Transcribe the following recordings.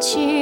去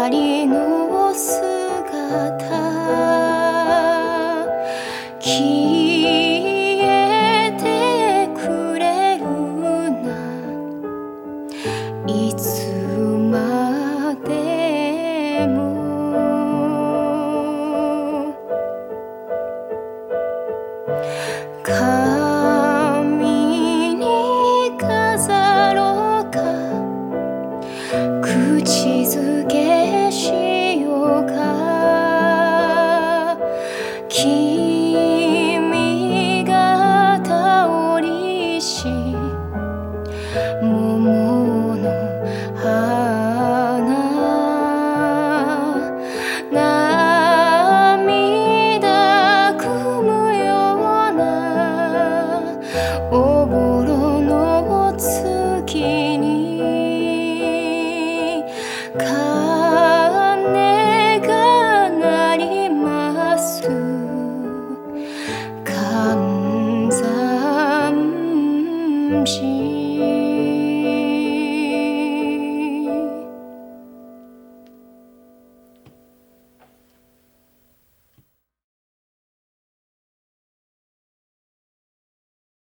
光の姿。时